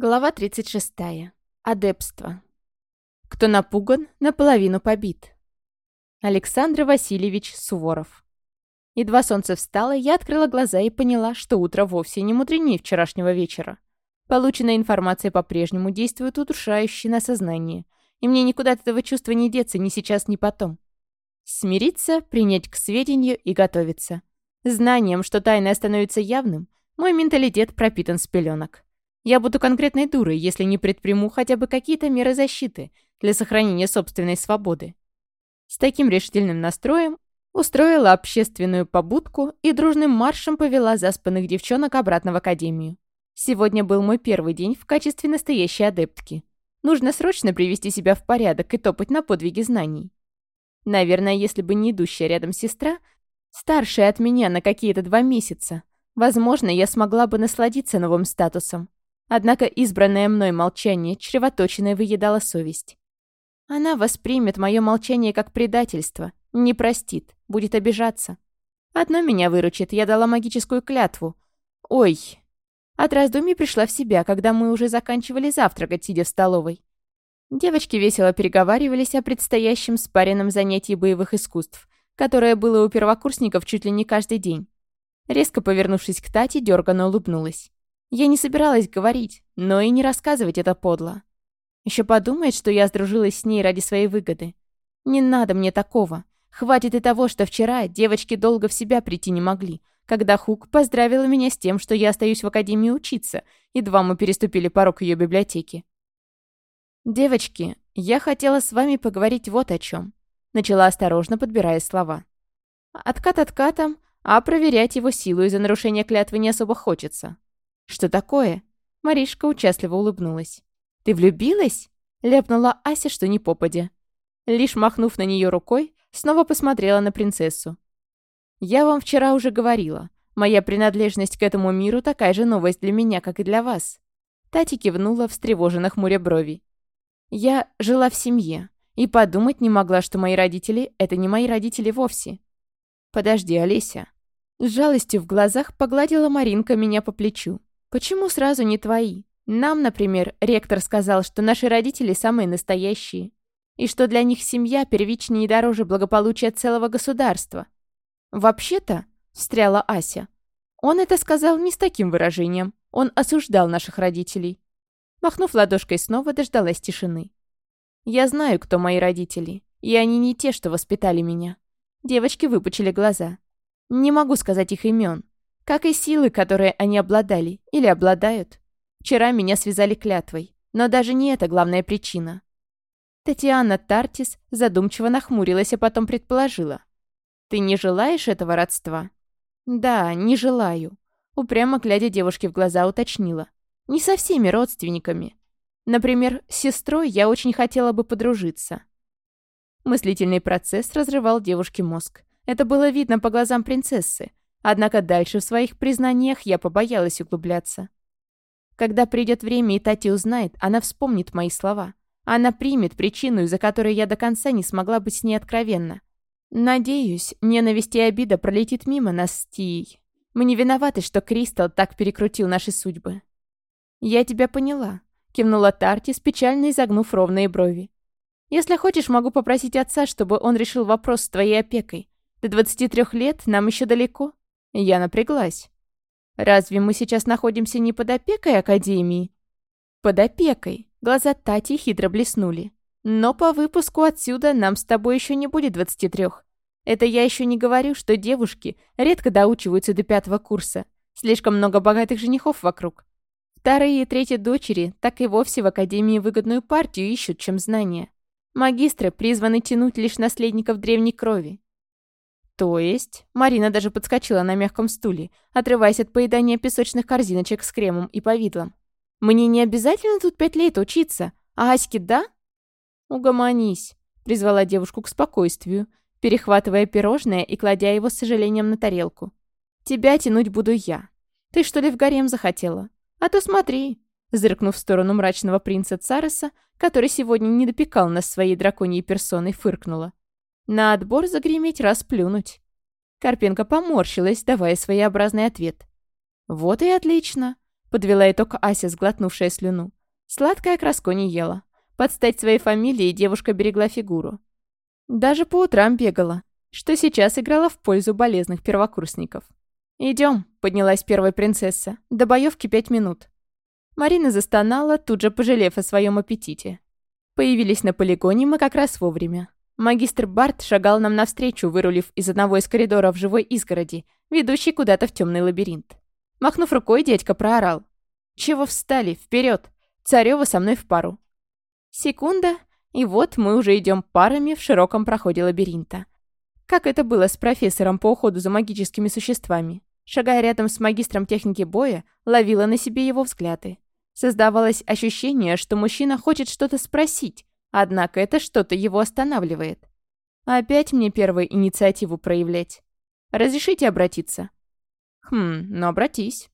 Глава 36. Адепство. Кто напуган, наполовину побит. Александр Васильевич Суворов. Едва солнце встало, я открыла глаза и поняла, что утро вовсе не мудренее вчерашнего вечера. Полученная информация по-прежнему действует удушающе на сознание, и мне никуда от этого чувства не деться ни сейчас, ни потом. Смириться, принять к сведению и готовиться. Знанием, что тайное становится явным, мой менталитет пропитан с пеленок. Я буду конкретной дурой, если не предприму хотя бы какие-то меры защиты для сохранения собственной свободы. С таким решительным настроем устроила общественную побудку и дружным маршем повела заспанных девчонок обратно в академию. Сегодня был мой первый день в качестве настоящей адептки. Нужно срочно привести себя в порядок и топать на подвиги знаний. Наверное, если бы не идущая рядом сестра, старшая от меня на какие-то два месяца, возможно, я смогла бы насладиться новым статусом. Однако избранное мной молчание чревоточиной выедало совесть. Она воспримет мое молчание как предательство, не простит, будет обижаться. Одно меня выручит, я дала магическую клятву. Ой. От раздумий пришла в себя, когда мы уже заканчивали завтракать, сидя в столовой. Девочки весело переговаривались о предстоящем спаренном занятии боевых искусств, которое было у первокурсников чуть ли не каждый день. Резко повернувшись к Тате, дёрганно улыбнулась. Я не собиралась говорить, но и не рассказывать это подло. Еще подумает, что я сдружилась с ней ради своей выгоды. Не надо мне такого. Хватит и того, что вчера девочки долго в себя прийти не могли, когда Хук поздравила меня с тем, что я остаюсь в академии учиться, едва мы переступили порог ее библиотеки. «Девочки, я хотела с вами поговорить вот о чем», — начала осторожно, подбирая слова. «Откат откатом, а проверять его силу из-за нарушения клятвы не особо хочется. «Что такое?» Маришка участливо улыбнулась. «Ты влюбилась?» Ляпнула Ася, что не попадя. Лишь махнув на нее рукой, снова посмотрела на принцессу. «Я вам вчера уже говорила. Моя принадлежность к этому миру такая же новость для меня, как и для вас». Тати кивнула, встревоженных хмуря брови. «Я жила в семье и подумать не могла, что мои родители — это не мои родители вовсе». «Подожди, Олеся». С жалостью в глазах погладила Маринка меня по плечу. «Почему сразу не твои? Нам, например, ректор сказал, что наши родители самые настоящие, и что для них семья первичнее и дороже благополучия целого государства. Вообще-то, — встряла Ася, — он это сказал не с таким выражением, он осуждал наших родителей». Махнув ладошкой снова, дождалась тишины. «Я знаю, кто мои родители, и они не те, что воспитали меня». Девочки выпучили глаза. «Не могу сказать их имен, как и силы, которые они обладали или обладают. Вчера меня связали клятвой, но даже не это главная причина. Татьяна Тартис задумчиво нахмурилась, а потом предположила. «Ты не желаешь этого родства?» «Да, не желаю», — упрямо глядя девушке в глаза уточнила. «Не со всеми родственниками. Например, с сестрой я очень хотела бы подружиться». Мыслительный процесс разрывал девушке мозг. Это было видно по глазам принцессы, Однако дальше в своих признаниях я побоялась углубляться. Когда придет время и Тати узнает, она вспомнит мои слова. Она примет причину, из-за которой я до конца не смогла быть с ней откровенна. Надеюсь, ненависть и обида пролетит мимо нас с Тией. Мы не виноваты, что Кристал так перекрутил наши судьбы. «Я тебя поняла», — кивнула Тартис, печально изогнув ровные брови. «Если хочешь, могу попросить отца, чтобы он решил вопрос с твоей опекой. До 23 лет нам еще далеко, я напряглась. Разве мы сейчас находимся не под опекой Академии? Под опекой. Глаза Тати хитро блеснули. Но по выпуску отсюда нам с тобой еще не будет 23. Это я еще не говорю, что девушки редко доучиваются до пятого курса. Слишком много богатых женихов вокруг. Вторые и третьи дочери так и вовсе в Академии выгодную партию ищут, чем знания. Магистры призваны тянуть лишь наследников древней крови, «То есть?» Марина даже подскочила на мягком стуле, отрываясь от поедания песочных корзиночек с кремом и повидлом. «Мне не обязательно тут пять лет учиться, а Аське да?» «Угомонись», — призвала девушку к спокойствию, перехватывая пирожное и кладя его с сожалением на тарелку. «Тебя тянуть буду я. Ты что ли в гарем захотела? А то смотри!» Зыркнув в сторону мрачного принца Цареса, который сегодня не допекал нас своей драконьей персоной, фыркнула. На отбор загреметь, расплюнуть. Карпенко поморщилась, давая своеобразный ответ. «Вот и отлично», — подвела итог Ася, сглотнувшая слюну. Сладкая краско не ела. Под стать своей фамилии девушка берегла фигуру. Даже по утрам бегала, что сейчас играла в пользу болезных первокурсников. «Идем», — поднялась первая принцесса. «До боевки пять минут». Марина застонала, тут же пожалев о своем аппетите. Появились на полигоне мы как раз вовремя. Магистр Барт шагал нам навстречу, вырулив из одного из коридоров живой изгороди, ведущий куда-то в темный лабиринт. Махнув рукой, дядька проорал. «Чего встали? Вперед! Царева со мной в пару!» Секунда, и вот мы уже идем парами в широком проходе лабиринта. Как это было с профессором по уходу за магическими существами? Шагая рядом с магистром техники боя, ловила на себе его взгляды. Создавалось ощущение, что мужчина хочет что-то спросить, Однако это что-то его останавливает. Опять мне первой инициативу проявлять. Разрешите обратиться? Хм, ну обратись.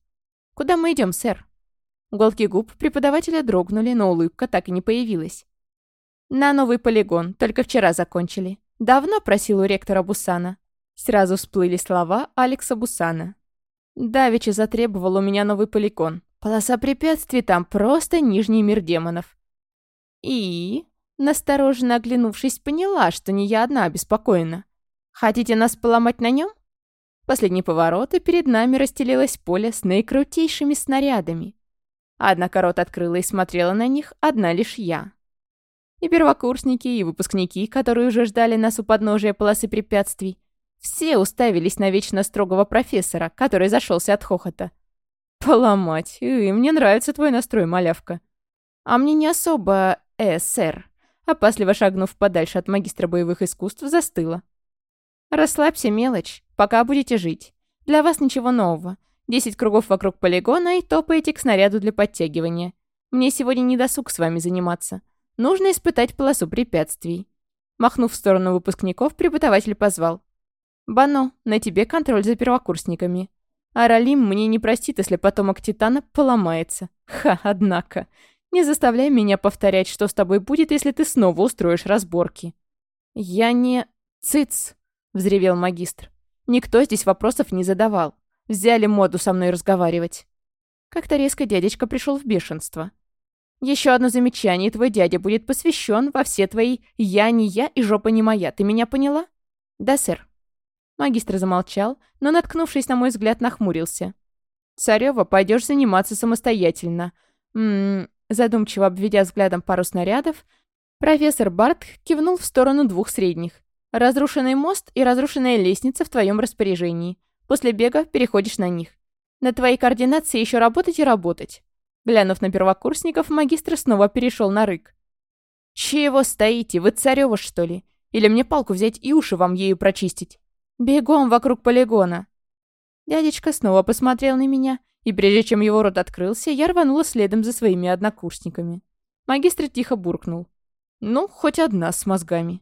Куда мы идем, сэр? Уголки губ преподавателя дрогнули, но улыбка так и не появилась. На новый полигон, только вчера закончили. Давно просил у ректора Бусана. Сразу всплыли слова Алекса Бусана. Давича затребовал у меня новый полигон. Полоса препятствий там просто нижний мир демонов. И... Настороженно оглянувшись, поняла, что не я одна обеспокоена. «Хотите нас поломать на нем?» Последний поворот, и перед нами расстелилось поле с наикрутейшими снарядами. Однако рот открыла и смотрела на них одна лишь я. И первокурсники, и выпускники, которые уже ждали нас у подножия полосы препятствий, все уставились на вечно строгого профессора, который зашелся от хохота. «Поломать! И мне нравится твой настрой, малявка!» «А мне не особо, э, сэр», а опасливо шагнув подальше от магистра боевых искусств, застыла. «Расслабься, мелочь, пока будете жить. Для вас ничего нового. Десять кругов вокруг полигона и топаете к снаряду для подтягивания. Мне сегодня не досуг с вами заниматься. Нужно испытать полосу препятствий». Махнув в сторону выпускников, преподаватель позвал. «Бано, на тебе контроль за первокурсниками. А Ралим мне не простит, если потомок Титана поломается. Ха, однако. Не заставляй меня повторять, что с тобой будет, если ты снова устроишь разборки». «Я не... Цыц!» — взревел магистр. Никто здесь вопросов не задавал. Взяли моду со мной разговаривать. Как-то резко дядечка пришел в бешенство. Еще одно замечание, твой дядя будет посвящен во все твои «я не я» и «жопа не моя». Ты меня поняла? Да, сэр. Магистр замолчал, но, наткнувшись на мой взгляд, нахмурился. Царева, пойдешь заниматься самостоятельно. Ммм, Задумчиво обведя взглядом пару снарядов, профессор Барт кивнул в сторону двух средних. «Разрушенный мост и разрушенная лестница в твоем распоряжении. После бега переходишь на них. На твоей координации еще работать и работать». Глянув на первокурсников, магистр снова перешел на рык. «Чего стоите? Вы царева, что ли? Или мне палку взять и уши вам ею прочистить? Бегом вокруг полигона!» Дядечка снова посмотрел на меня и прежде чем его рот открылся, я рванула следом за своими однокурсниками. Магистр тихо буркнул. «Ну, хоть одна с мозгами».